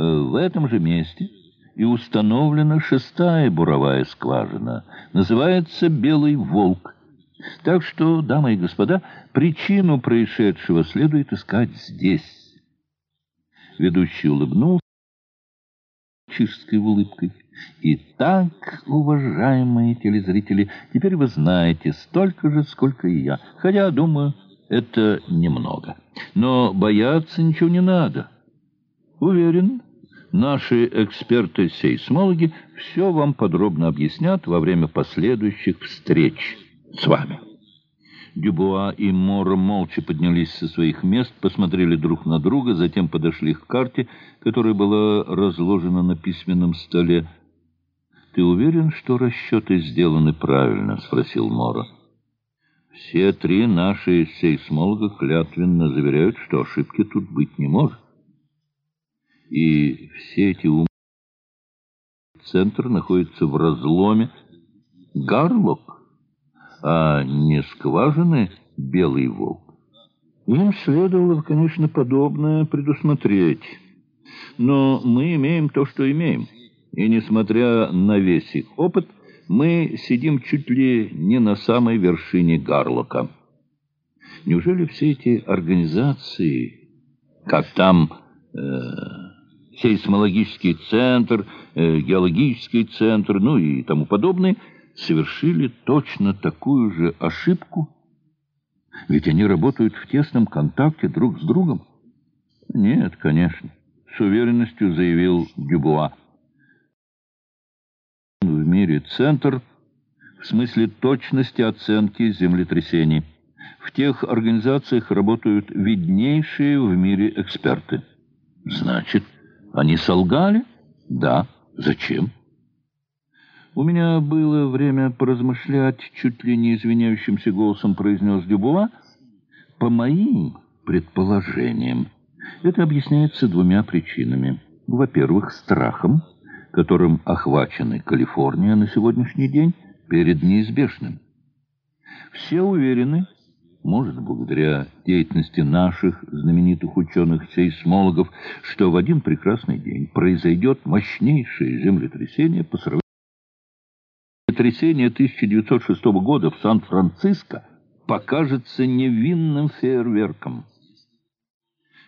в этом же месте и установлена шестая буровая скважина. Называется «Белый волк». Так что, дамы и господа, причину происшедшего следует искать здесь. Ведущий улыбнулся чистской улыбкой. Итак, уважаемые телезрители, теперь вы знаете столько же, сколько и я. Хотя, думаю, это немного. Но бояться ничего не надо. Уверен, наши эксперты-сейсмологи все вам подробно объяснят во время последующих встреч с вами. Дюбуа и Моро молча поднялись со своих мест, посмотрели друг на друга, затем подошли к карте, которая была разложена на письменном столе. «Ты уверен, что расчеты сделаны правильно?» — спросил Моро. «Все три наши сейсмолога клятвенно заверяют, что ошибки тут быть не может. И все эти умы... Центр находится в разломе. Гарлок?» а не скважины «Белый волк». Им следовало, конечно, подобное предусмотреть. Но мы имеем то, что имеем. И, несмотря на весь их опыт, мы сидим чуть ли не на самой вершине Гарлока. Неужели все эти организации, как там э, сейсмологический центр, э, геологический центр, ну и тому подобное, совершили точно такую же ошибку? Ведь они работают в тесном контакте друг с другом. Нет, конечно, с уверенностью заявил Дюбуа. В мире центр в смысле точности оценки землетрясений. В тех организациях работают виднейшие в мире эксперты. Значит, они солгали? Да. Зачем? «У меня было время поразмышлять», — чуть ли не извиняющимся голосом произнес Дюбуа. «По моим предположениям, это объясняется двумя причинами. Во-первых, страхом, которым охвачена Калифорния на сегодняшний день перед неизбежным. Все уверены, может, благодаря деятельности наших знаменитых ученых-сейсмологов, что в один прекрасный день произойдет мощнейшее землетрясение по сравнению землетрясение 1906 года в Сан-Франциско покажется невинным фейерверком.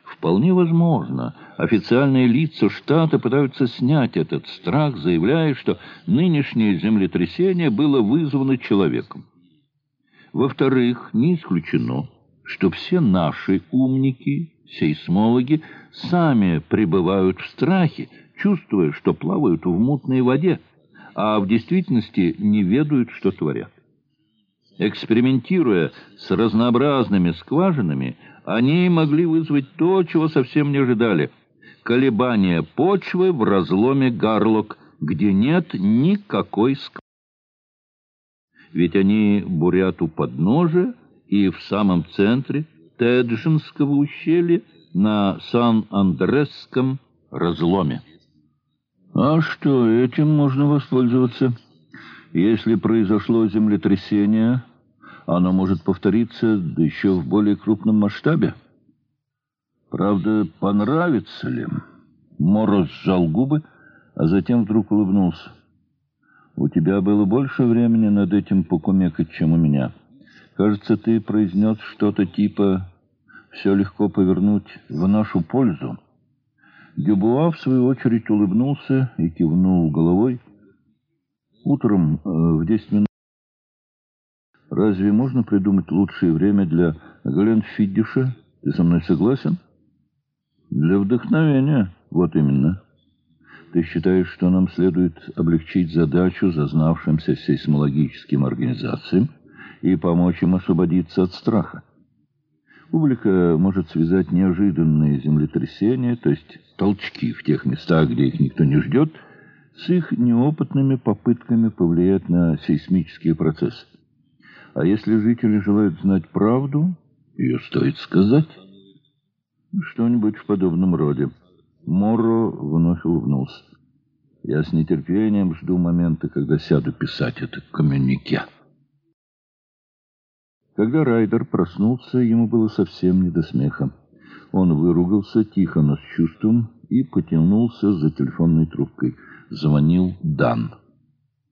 Вполне возможно, официальные лица штата пытаются снять этот страх, заявляя, что нынешнее землетрясение было вызвано человеком. Во-вторых, не исключено, что все наши умники, сейсмологи, сами пребывают в страхе, чувствуя, что плавают в мутной воде а в действительности не ведают, что творят. Экспериментируя с разнообразными скважинами, они могли вызвать то, чего совсем не ожидали – колебания почвы в разломе Гарлок, где нет никакой скважины. Ведь они бурят у подножия и в самом центре Теджинского ущелья на Сан-Андресском разломе. А что, этим можно воспользоваться. Если произошло землетрясение, оно может повториться, да еще в более крупном масштабе. Правда, понравится ли? Мороз сжал губы, а затем вдруг улыбнулся. У тебя было больше времени над этим покумекать, чем у меня. Кажется, ты произнес что-то типа «все легко повернуть в нашу пользу». Дюбуа, в свою очередь, улыбнулся и кивнул головой. Утром э, в десять минут... Разве можно придумать лучшее время для Гленфиддиша? Ты со мной согласен? Для вдохновения, вот именно. Ты считаешь, что нам следует облегчить задачу зазнавшимся сейсмологическим организациям и помочь им освободиться от страха? Публика может связать неожиданные землетрясения, то есть толчки в тех местах, где их никто не ждет, с их неопытными попытками повлиять на сейсмические процессы. А если жители желают знать правду, ее стоит сказать. Что-нибудь в подобном роде. Моро вновь улыбнулся. Я с нетерпением жду момента, когда сяду писать это коммюнике. Когда Райдер проснулся, ему было совсем не до смеха. Он выругался тихо, но с чувством, и потянулся за телефонной трубкой. Звонил Дан.